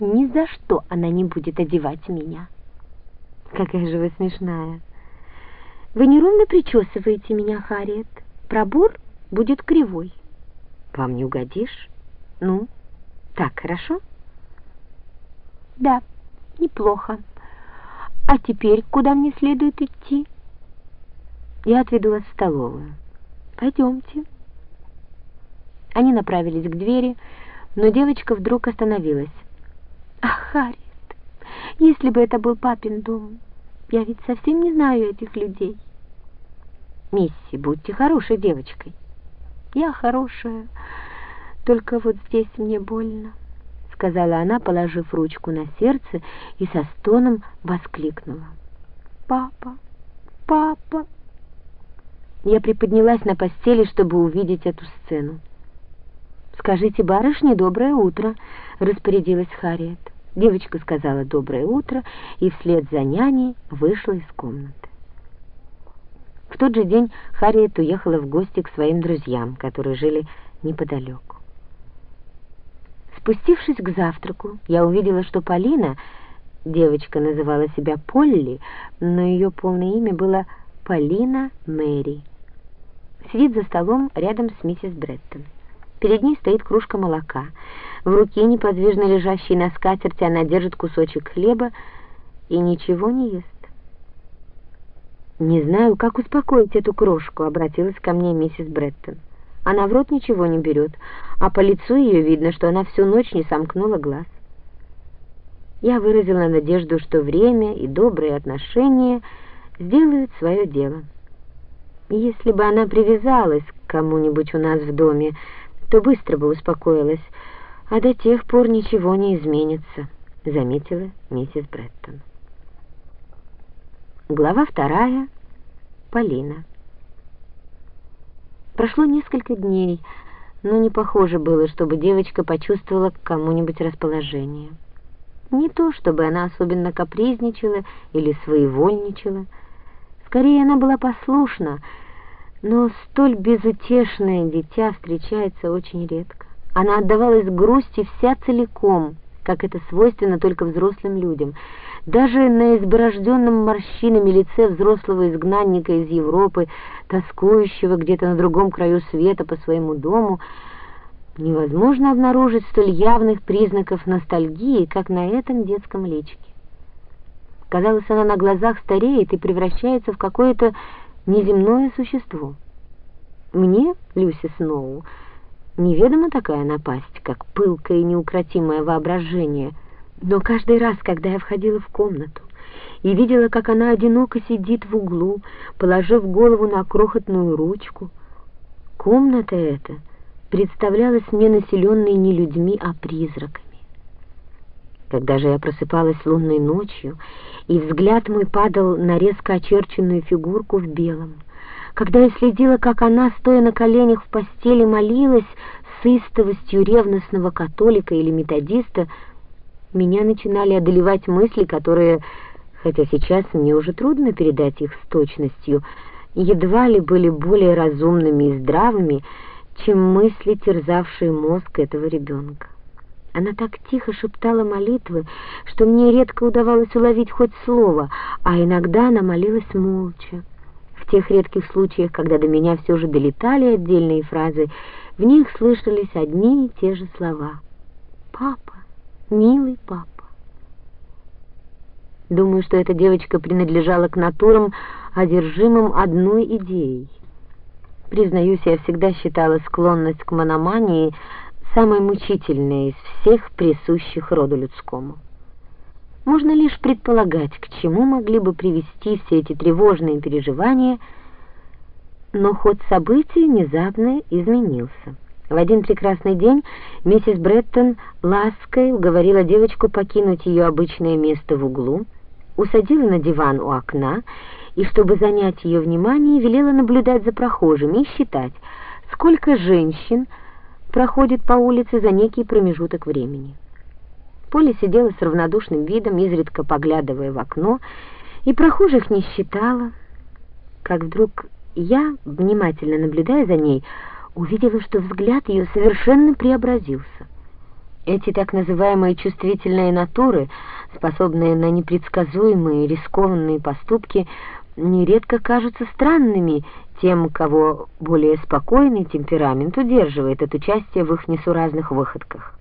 Ни за что она не будет одевать меня. Какая же вы смешная. Вы неровно причесываете меня, Харриет. Пробор будет кривой. Вам не угодишь? Ну, так, хорошо? Да, неплохо. А теперь куда мне следует идти? Я отведу вас в столовую. Пойдемте. Они направились к двери, но девочка вдруг остановилась. Харриет, если бы это был папин дом, я ведь совсем не знаю этих людей. Мисси, будьте хорошей девочкой. Я хорошая, только вот здесь мне больно, сказала она, положив ручку на сердце и со стоном воскликнула. Папа, папа. Я приподнялась на постели, чтобы увидеть эту сцену. «Скажите барышне доброе утро», — распорядилась Харриет. Девочка сказала «доброе утро» и вслед за няней вышла из комнаты. В тот же день Харриет уехала в гости к своим друзьям, которые жили неподалеку. Спустившись к завтраку, я увидела, что Полина, девочка называла себя Полли, но ее полное имя было Полина Мэри, сидит за столом рядом с миссис Бреттон. Перед ней стоит кружка молока. В руке, неподвижно лежащей на скатерти, она держит кусочек хлеба и ничего не ест. «Не знаю, как успокоить эту крошку», — обратилась ко мне миссис Бреттон. Она в рот ничего не берет, а по лицу ее видно, что она всю ночь не сомкнула глаз. Я выразила надежду, что время и добрые отношения сделают свое дело. Если бы она привязалась к кому-нибудь у нас в доме, то быстро бы успокоилась, а до тех пор ничего не изменится, заметила миссис Бреттон. Глава вторая. Полина. Прошло несколько дней, но не похоже было, чтобы девочка почувствовала к кому-нибудь расположение. Не то, чтобы она особенно капризничала или своевольничала. Скорее, она была послушна, но столь безутешное дитя встречается очень редко. Она отдавалась грусти вся целиком, как это свойственно только взрослым людям. Даже на изборожденном морщинами лице взрослого изгнанника из Европы, тоскующего где-то на другом краю света по своему дому, невозможно обнаружить столь явных признаков ностальгии, как на этом детском личике. Казалось, она на глазах стареет и превращается в какое-то неземное существо. Мне, Люси Сноу, неведома такая напасть, как пылкое и неукротимое воображение, но каждый раз, когда я входила в комнату и видела, как она одиноко сидит в углу, положив голову на крохотную ручку, комната эта представлялась мне населенной не людьми, а призраками. Когда же я просыпалась лунной ночью, и взгляд мой падал на резко очерченную фигурку в белом, когда я следила, как она, стоя на коленях в постели, молилась с истовостью ревностного католика или методиста, меня начинали одолевать мысли, которые, хотя сейчас мне уже трудно передать их с точностью, едва ли были более разумными и здравыми, чем мысли, терзавшие мозг этого ребенка. Она так тихо шептала молитвы, что мне редко удавалось уловить хоть слово, а иногда она молилась молча. В тех редких случаях, когда до меня все же долетали отдельные фразы, в них слышались одни и те же слова. «Папа, милый папа». Думаю, что эта девочка принадлежала к натурам, одержимым одной идеей. Признаюсь, я всегда считала склонность к мономании самое мучительное из всех присущих роду людскому. Можно лишь предполагать, к чему могли бы привести все эти тревожные переживания, но ход событий внезапно изменился. В один прекрасный день миссис Бреттон лаской уговорила девочку покинуть ее обычное место в углу, усадила на диван у окна и, чтобы занять ее внимание, велела наблюдать за прохожими и считать, сколько женщин – проходит по улице за некий промежуток времени. Поля сидела с равнодушным видом, изредка поглядывая в окно, и прохожих не считала. Как вдруг я, внимательно наблюдая за ней, увидела, что взгляд ее совершенно преобразился. Эти так называемые чувствительные натуры, способные на непредсказуемые рискованные поступки, нередко кажутся странными тем, кого более спокойный темперамент удерживает от участия в их несуразных выходках.